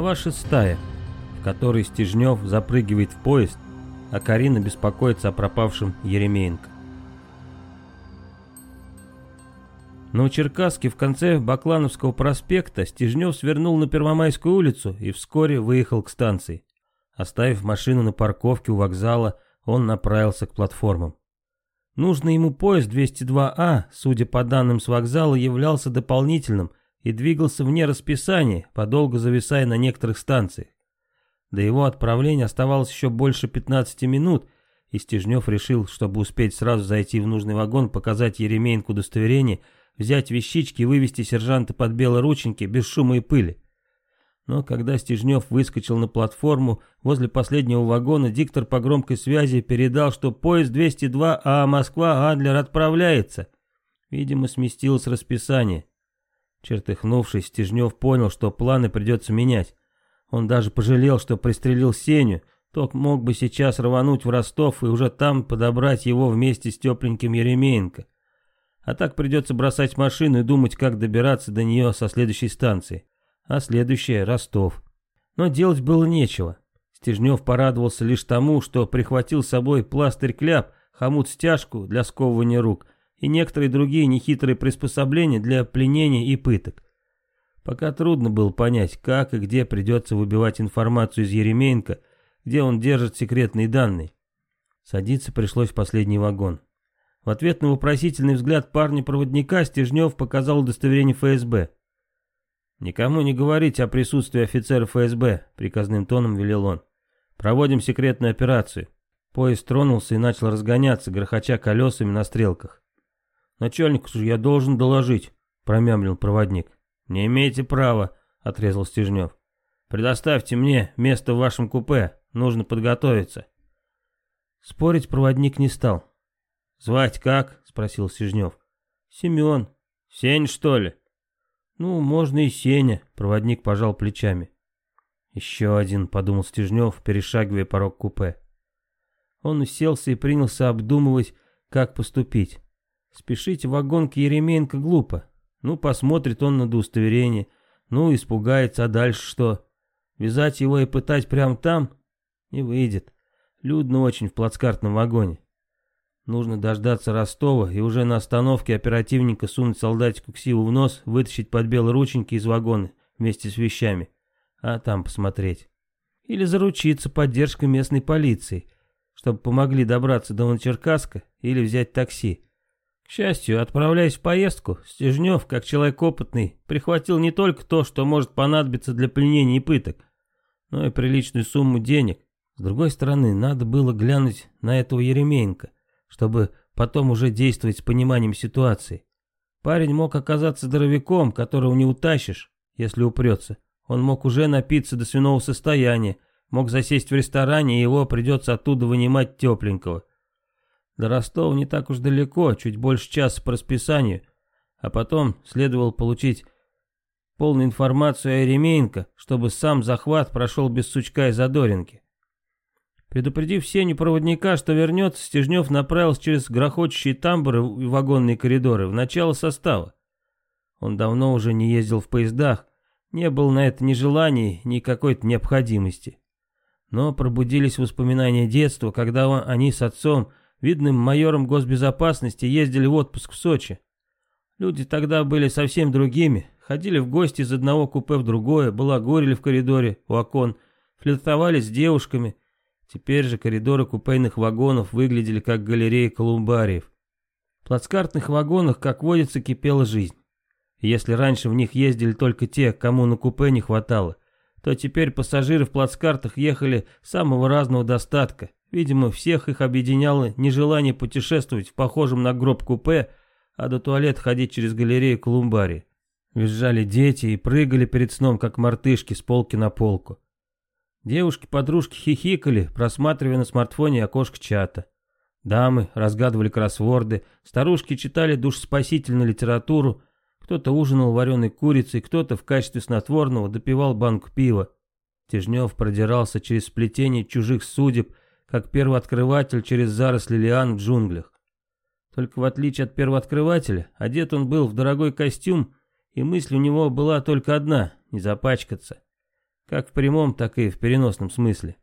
Глава 6, в которой Стежнев запрыгивает в поезд, а Карина беспокоится о пропавшем Еремеенко. На Черкасске в конце Баклановского проспекта Стежнев свернул на Первомайскую улицу и вскоре выехал к станции. Оставив машину на парковке у вокзала, он направился к платформам. Нужный ему поезд 202А, а, судя по данным с вокзала, являлся дополнительным, и двигался вне расписания, подолгу зависая на некоторых станциях. До его отправления оставалось еще больше 15 минут, и Стежнев решил, чтобы успеть сразу зайти в нужный вагон, показать Еремеенку удостоверение, взять вещички и вывести сержанта под белорученьки без шума и пыли. Но когда Стежнев выскочил на платформу возле последнего вагона, диктор по громкой связи передал, что поезд 202А а Москва-Адлер отправляется. Видимо, сместилось расписание. Чертыхнувшись, Стежнев понял, что планы придется менять. Он даже пожалел, что пристрелил Сеню, ток мог бы сейчас рвануть в Ростов и уже там подобрать его вместе с тепленьким Еремеенко. А так придется бросать машину и думать, как добираться до нее со следующей станции. А следующая – Ростов. Но делать было нечего. Стежнев порадовался лишь тому, что прихватил с собой пластырь-кляп, хомут-стяжку для сковывания рук и некоторые другие нехитрые приспособления для пленения и пыток. Пока трудно было понять, как и где придется выбивать информацию из Еремеенко, где он держит секретные данные. Садиться пришлось в последний вагон. В ответ на вопросительный взгляд парня-проводника Стежнев показал удостоверение ФСБ. «Никому не говорить о присутствии офицера ФСБ», — приказным тоном велел он. «Проводим секретную операцию». Поезд тронулся и начал разгоняться, грохоча колесами на стрелках. «Начальнику же я должен доложить», — промямлил проводник. «Не имеете права», — отрезал Стежнев. «Предоставьте мне место в вашем купе, нужно подготовиться». Спорить проводник не стал. «Звать как?» — спросил Сижнев. «Семен». «Сень, что ли?» «Ну, можно и Сеня», — проводник пожал плечами. «Еще один», — подумал Стежнев, перешагивая порог купе. Он уселся и принялся обдумывать, как поступить. Спешить в вагон к Еременко глупо. Ну, посмотрит он на удостоверение. Ну, испугается, а дальше что? Вязать его и пытать прямо там? Не выйдет. Людно очень в плацкартном вагоне. Нужно дождаться Ростова и уже на остановке оперативника сунуть солдатику ксиву в нос, вытащить под белые рученьки из вагона вместе с вещами, а там посмотреть. Или заручиться поддержкой местной полиции, чтобы помогли добраться до Новочеркасска или взять такси. К счастью, отправляясь в поездку, Стежнев, как человек опытный, прихватил не только то, что может понадобиться для пленения и пыток, но и приличную сумму денег. С другой стороны, надо было глянуть на этого Еремеенко, чтобы потом уже действовать с пониманием ситуации. Парень мог оказаться здоровяком, которого не утащишь, если упрется. Он мог уже напиться до свиного состояния, мог засесть в ресторане, и его придется оттуда вынимать тепленького. До Ростова не так уж далеко, чуть больше часа по расписанию, а потом следовало получить полную информацию о Еремеенко, чтобы сам захват прошел без сучка и задоринки. Предупредив Сеню проводника, что вернется, Стежнев направился через грохочущие тамбуры и вагонные коридоры в начало состава. Он давно уже не ездил в поездах, не было на это ни желаний, ни какой-то необходимости. Но пробудились воспоминания детства, когда он, они с отцом видным майором госбезопасности, ездили в отпуск в Сочи. Люди тогда были совсем другими, ходили в гости из одного купе в другое, балагурили в коридоре у окон, флиртовали с девушками. Теперь же коридоры купейных вагонов выглядели как галереи колумбариев. В плацкартных вагонах, как водится, кипела жизнь. Если раньше в них ездили только те, кому на купе не хватало, то теперь пассажиры в плацкартах ехали самого разного достатка. Видимо, всех их объединяло нежелание путешествовать в похожем на гроб купе, а до туалета ходить через галерею Колумбари. Визжали дети и прыгали перед сном, как мартышки, с полки на полку. Девушки-подружки хихикали, просматривая на смартфоне окошко чата. Дамы разгадывали кроссворды, старушки читали душеспасительную литературу, кто-то ужинал вареной курицей, кто-то в качестве снотворного допивал банк пива. Тяжнев продирался через сплетение чужих судеб, как первооткрыватель через заросли лиан в джунглях. Только в отличие от первооткрывателя, одет он был в дорогой костюм, и мысль у него была только одна — не запачкаться. Как в прямом, так и в переносном смысле.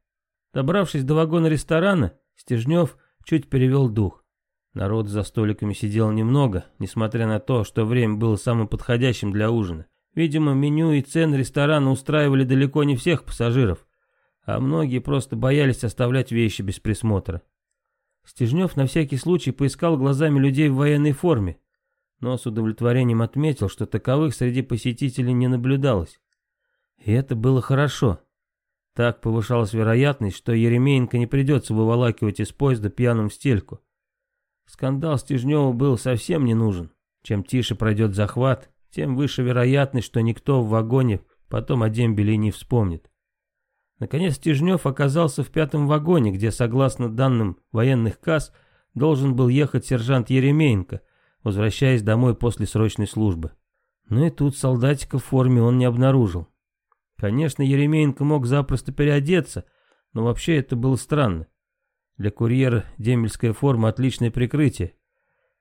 Добравшись до вагона ресторана, Стежнев чуть перевел дух. Народ за столиками сидел немного, несмотря на то, что время было самым подходящим для ужина. Видимо, меню и цены ресторана устраивали далеко не всех пассажиров а многие просто боялись оставлять вещи без присмотра. Стежнев на всякий случай поискал глазами людей в военной форме, но с удовлетворением отметил, что таковых среди посетителей не наблюдалось. И это было хорошо. Так повышалась вероятность, что Еремеенко не придется выволакивать из поезда пьяным стельку. Скандал Стежневу был совсем не нужен. Чем тише пройдет захват, тем выше вероятность, что никто в вагоне потом о дембеле не вспомнит. Наконец Стежнев оказался в пятом вагоне, где, согласно данным военных касс, должен был ехать сержант Еремеенко, возвращаясь домой после срочной службы. Но и тут солдатика в форме он не обнаружил. Конечно, Еремеенко мог запросто переодеться, но вообще это было странно. Для курьера демельская форма – отличное прикрытие.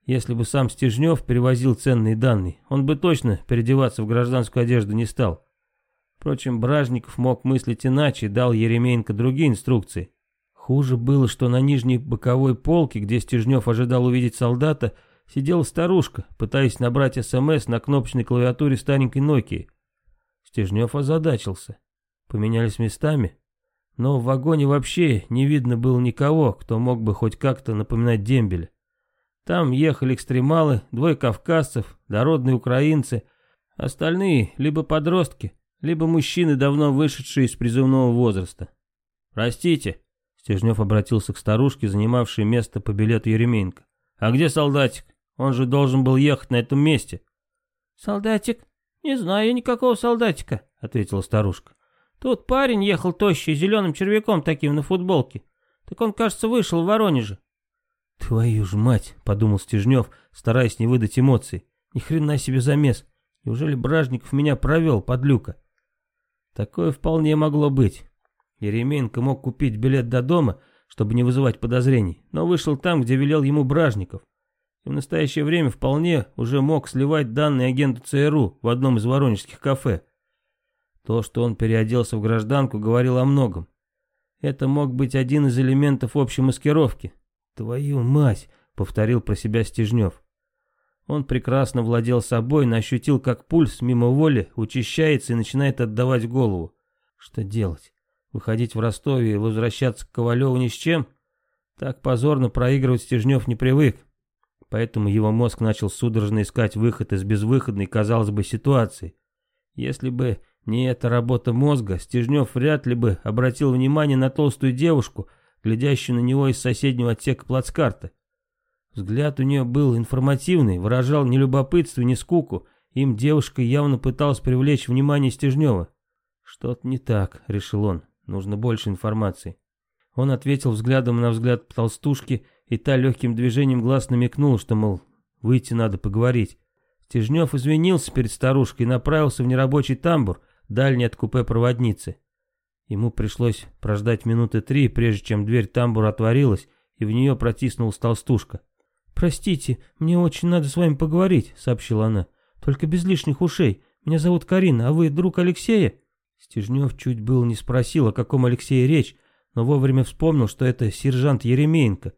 Если бы сам Стежнев перевозил ценные данные, он бы точно переодеваться в гражданскую одежду не стал. Впрочем, Бражников мог мыслить иначе и дал Еременко другие инструкции. Хуже было, что на нижней боковой полке, где Стежнев ожидал увидеть солдата, сидела старушка, пытаясь набрать СМС на кнопочной клавиатуре старенькой Nokia. Стежнев озадачился. Поменялись местами? Но в вагоне вообще не видно было никого, кто мог бы хоть как-то напоминать дембеля. Там ехали экстремалы, двое кавказцев, дородные украинцы, остальные либо подростки, либо мужчины, давно вышедшие из призывного возраста. «Простите», — Стежнев обратился к старушке, занимавшей место по билету Еременко. «А где солдатик? Он же должен был ехать на этом месте». «Солдатик? Не знаю никакого солдатика», — ответила старушка. «Тут парень ехал тощий, зеленым червяком таким на футболке. Так он, кажется, вышел в Воронеже». «Твою ж мать!» — подумал Стежнев, стараясь не выдать эмоций. «Ни хрена себе замес! Неужели Бражников меня провел, подлюка?» Такое вполне могло быть. Еременко мог купить билет до дома, чтобы не вызывать подозрений, но вышел там, где велел ему Бражников. И в настоящее время вполне уже мог сливать данные агенту ЦРУ в одном из воронежских кафе. То, что он переоделся в гражданку, говорило о многом. Это мог быть один из элементов общей маскировки. «Твою мать!» — повторил про себя Стежнев. Он прекрасно владел собой, но ощутил, как пульс мимо воли учащается и начинает отдавать голову. Что делать? Выходить в Ростове и возвращаться к Ковалеву ни с чем? Так позорно проигрывать Стежнев не привык. Поэтому его мозг начал судорожно искать выход из безвыходной, казалось бы, ситуации. Если бы не эта работа мозга, Стежнев вряд ли бы обратил внимание на толстую девушку, глядящую на него из соседнего отсека плацкарта. Взгляд у нее был информативный, выражал не любопытство, не скуку. Им девушка явно пыталась привлечь внимание Стежнева. «Что-то не так», — решил он. «Нужно больше информации». Он ответил взглядом на взгляд толстушки, и та легким движением глаз намекнула, что, мол, выйти надо поговорить. Стежнев извинился перед старушкой и направился в нерабочий тамбур, дальний от купе проводницы. Ему пришлось прождать минуты три, прежде чем дверь тамбура отворилась, и в нее протиснулась толстушка. «Простите, мне очень надо с вами поговорить», — сообщила она. «Только без лишних ушей. Меня зовут Карина, а вы друг Алексея?» Стежнев чуть был не спросил, о каком Алексее речь, но вовремя вспомнил, что это сержант Еремеенко.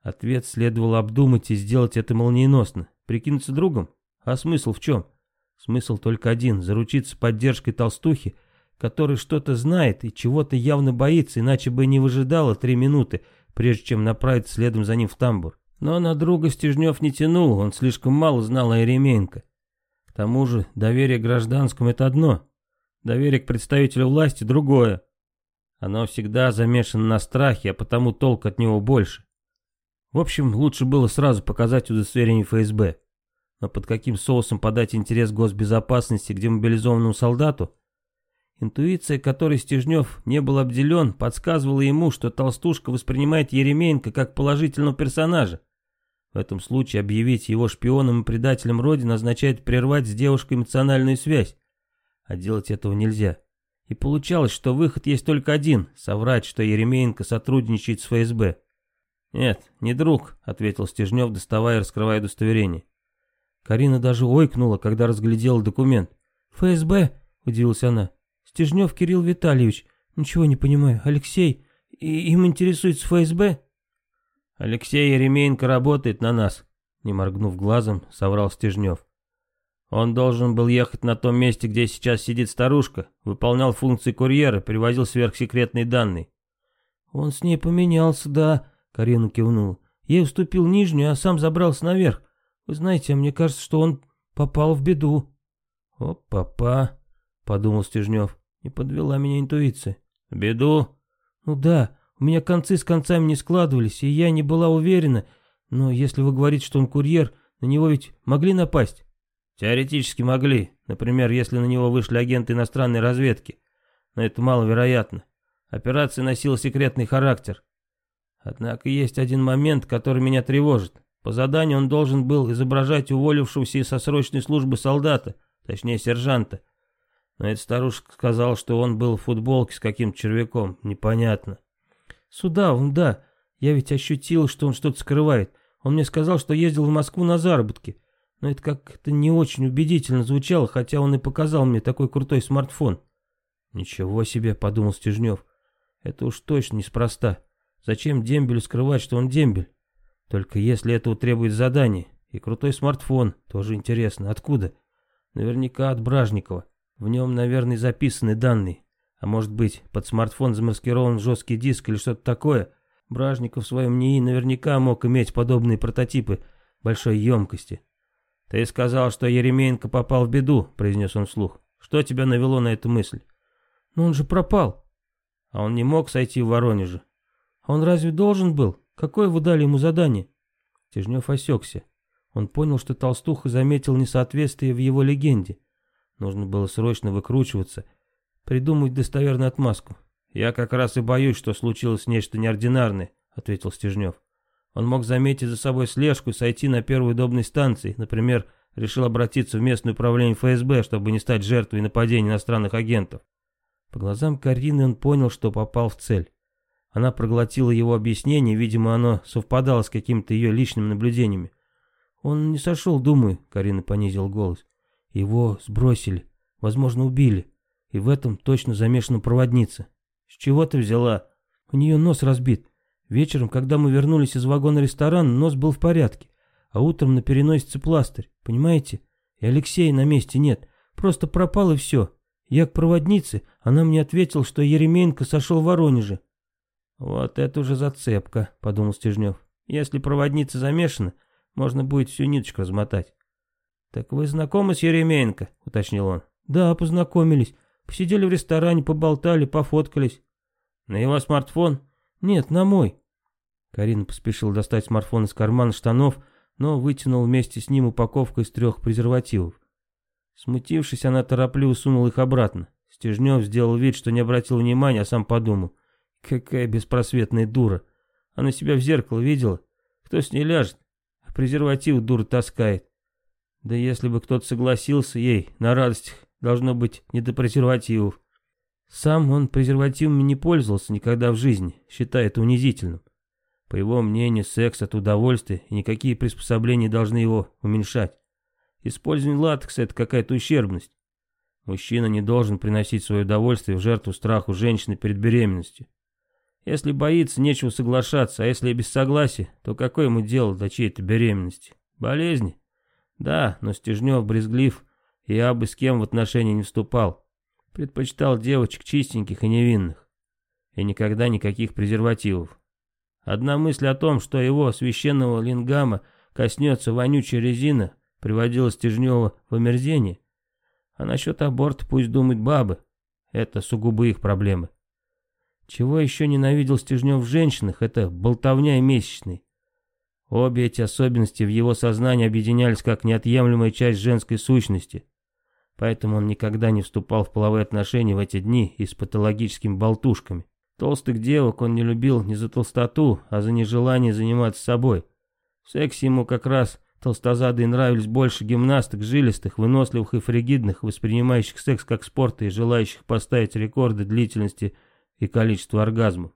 Ответ следовало обдумать и сделать это молниеносно. Прикинуться другом? А смысл в чем? Смысл только один — заручиться поддержкой толстухи, который что-то знает и чего-то явно боится, иначе бы не выжидала три минуты, прежде чем направить следом за ним в тамбур. Но на друга Стежнев не тянул, он слишком мало знал о Еременко. К тому же доверие к гражданскому – это одно, доверие к представителю власти – другое. Оно всегда замешано на страхе, а потому толк от него больше. В общем, лучше было сразу показать удостоверение ФСБ. Но под каким соусом подать интерес госбезопасности к демобилизованному солдату, Интуиция, которой Стежнев не был обделен, подсказывала ему, что толстушка воспринимает Еременко как положительного персонажа. В этом случае объявить его шпионом и предателем Родины означает прервать с девушкой эмоциональную связь. А делать этого нельзя. И получалось, что выход есть только один — соврать, что Еремеенко сотрудничает с ФСБ. «Нет, не друг», — ответил Стежнев, доставая и раскрывая удостоверение. Карина даже ойкнула, когда разглядела документ. «ФСБ?» — удивилась она. Стежнев Кирилл Витальевич. Ничего не понимаю. Алексей, и им интересуется ФСБ?» «Алексей Еремеенко работает на нас», — не моргнув глазом, соврал Стежнев. «Он должен был ехать на том месте, где сейчас сидит старушка, выполнял функции курьера, привозил сверхсекретные данные». «Он с ней поменялся, да», — Карина кивнула. «Ей уступил нижнюю, а сам забрался наверх. Вы знаете, мне кажется, что он попал в беду». «О, папа», — подумал Стежнев. Не подвела меня интуиция. Беду? Ну да, у меня концы с концами не складывались, и я не была уверена. Но если вы говорите, что он курьер, на него ведь могли напасть? Теоретически могли. Например, если на него вышли агенты иностранной разведки. Но это маловероятно. Операция носила секретный характер. Однако есть один момент, который меня тревожит. По заданию он должен был изображать уволившегося со срочной службы солдата, точнее сержанта, а Но это старушка сказала, что он был в футболке с каким-то червяком. Непонятно. Сюда, он да. Я ведь ощутил, что он что-то скрывает. Он мне сказал, что ездил в Москву на заработки. Но это как-то не очень убедительно звучало, хотя он и показал мне такой крутой смартфон. Ничего себе, подумал Стежнев. Это уж точно неспроста. Зачем дембелю скрывать, что он дембель? Только если этого требует задание. И крутой смартфон, тоже интересно, откуда? Наверняка от Бражникова. В нем, наверное, записаны данные. А может быть, под смартфон замаскирован жесткий диск или что-то такое. Бражников в своем НИИ наверняка мог иметь подобные прототипы большой емкости. «Ты сказал, что Еременко попал в беду», — произнес он вслух. «Что тебя навело на эту мысль?» «Но он же пропал». «А он не мог сойти в Воронеже?» «А он разве должен был? Какое вы дали ему задание?» Тяжнев осекся. Он понял, что толстуха заметил несоответствие в его легенде. Нужно было срочно выкручиваться, придумать достоверную отмазку. «Я как раз и боюсь, что случилось нечто неординарное», — ответил Стежнев. Он мог заметить за собой слежку и сойти на первой удобной станции. Например, решил обратиться в местное управление ФСБ, чтобы не стать жертвой нападения иностранных агентов. По глазам Карины он понял, что попал в цель. Она проглотила его объяснение, видимо, оно совпадало с какими-то ее личными наблюдениями. «Он не сошел, думаю», — Карина понизил голос. Его сбросили, возможно, убили. И в этом точно замешана проводница. С чего ты взяла? У нее нос разбит. Вечером, когда мы вернулись из вагона ресторана, нос был в порядке. А утром на переносице пластырь, понимаете? И Алексея на месте нет. Просто пропал и все. Я к проводнице, она мне ответила, что Еременко сошел в Воронеже. «Вот это уже зацепка», — подумал Стежнев. «Если проводница замешана, можно будет всю ниточку размотать». «Так вы знакомы с Еременко?» — уточнил он. «Да, познакомились. Посидели в ресторане, поболтали, пофоткались». «На его смартфон?» «Нет, на мой». Карина поспешила достать смартфон из кармана штанов, но вытянул вместе с ним упаковку из трех презервативов. Смутившись, она торопливо сунула их обратно. Стежнев сделал вид, что не обратил внимания, а сам подумал. Какая беспросветная дура. Она себя в зеркало видела. Кто с ней ляжет? А презерватив дура таскает. Да если бы кто-то согласился ей, на радостях, должно быть, не до презервативов. Сам он презервативами не пользовался никогда в жизни, считая это унизительным. По его мнению, секс — это удовольствие, и никакие приспособления должны его уменьшать. Использование латекса — это какая-то ущербность. Мужчина не должен приносить свое удовольствие в жертву страху женщины перед беременностью. Если боится, нечего соглашаться, а если без согласия, то какое ему дело до чьей-то беременности? Болезни? Да, но Стежнев брезглив, я бы с кем в отношения не вступал. Предпочитал девочек чистеньких и невинных. И никогда никаких презервативов. Одна мысль о том, что его священного лингама коснется вонючая резина, приводила Стежнева в омерзение. А насчет аборта пусть думают бабы. Это сугубо их проблемы. Чего еще ненавидел Стежнев в женщинах, это болтовня и месячный. Обе эти особенности в его сознании объединялись как неотъемлемая часть женской сущности. Поэтому он никогда не вступал в половые отношения в эти дни и с патологическими болтушками. Толстых девок он не любил не за толстоту, а за нежелание заниматься собой. В сексе ему как раз толстозадые нравились больше гимнасток, жилистых, выносливых и фригидных, воспринимающих секс как спорт и желающих поставить рекорды длительности и количества оргазмов.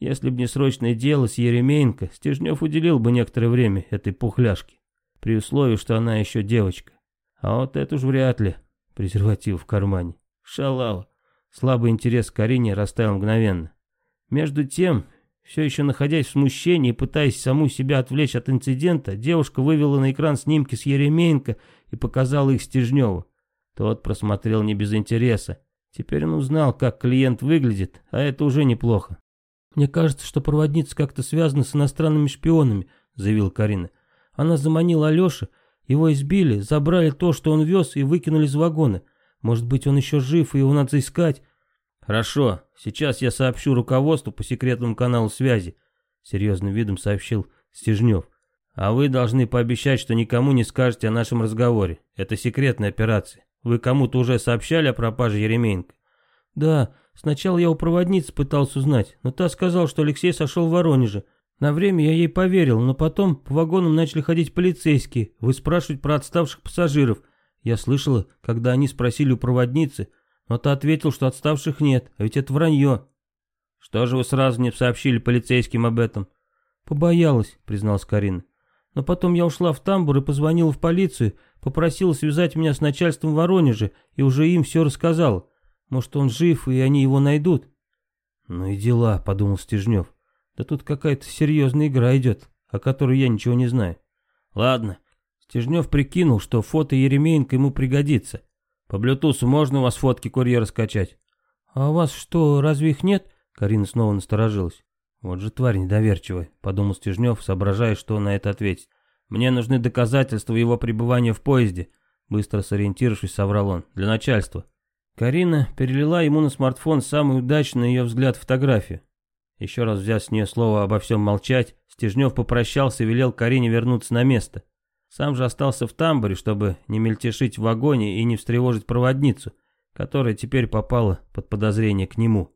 Если б не срочное дело с Еремеенко, Стежнев уделил бы некоторое время этой пухляшке, при условии, что она еще девочка. А вот это уж вряд ли. Презерватив в кармане. Шалава. Слабый интерес к Карине растаял мгновенно. Между тем, все еще находясь в смущении и пытаясь саму себя отвлечь от инцидента, девушка вывела на экран снимки с Еремеенко и показала их Стежневу. Тот просмотрел не без интереса. Теперь он узнал, как клиент выглядит, а это уже неплохо. «Мне кажется, что проводница как-то связана с иностранными шпионами», — заявил Карина. «Она заманила Алеша, его избили, забрали то, что он вез, и выкинули из вагона. Может быть, он еще жив, и его надо искать». «Хорошо, сейчас я сообщу руководству по секретному каналу связи», — серьезным видом сообщил Стежнев. «А вы должны пообещать, что никому не скажете о нашем разговоре. Это секретная операция. Вы кому-то уже сообщали о пропаже Еремеенко?» «Да, Сначала я у проводницы пытался узнать, но та сказала, что Алексей сошел в Воронеже. На время я ей поверил, но потом по вагонам начали ходить полицейские, выспрашивать про отставших пассажиров. Я слышала, когда они спросили у проводницы, но та ответил, что отставших нет, а ведь это вранье. Что же вы сразу не сообщили полицейским об этом? Побоялась, призналась Карина. Но потом я ушла в тамбур и позвонила в полицию, попросила связать меня с начальством Воронежа и уже им все рассказала. Может, он жив, и они его найдут?» «Ну и дела», — подумал Стежнев. «Да тут какая-то серьезная игра идет, о которой я ничего не знаю». «Ладно». Стежнев прикинул, что фото Еремеенко ему пригодится. «По блютусу можно у вас фотки курьера скачать?» «А у вас что, разве их нет?» Карина снова насторожилась. «Вот же тварь недоверчивая», — подумал Стежнев, соображая, что на это ответить. «Мне нужны доказательства его пребывания в поезде», — быстро сориентировавшись, соврал он. «Для начальства». Карина перелила ему на смартфон самую удачную, на ее взгляд, фотографию. Еще раз взяв с нее слово обо всем молчать, Стежнев попрощался и велел Карине вернуться на место. Сам же остался в тамбуре, чтобы не мельтешить в вагоне и не встревожить проводницу, которая теперь попала под подозрение к нему.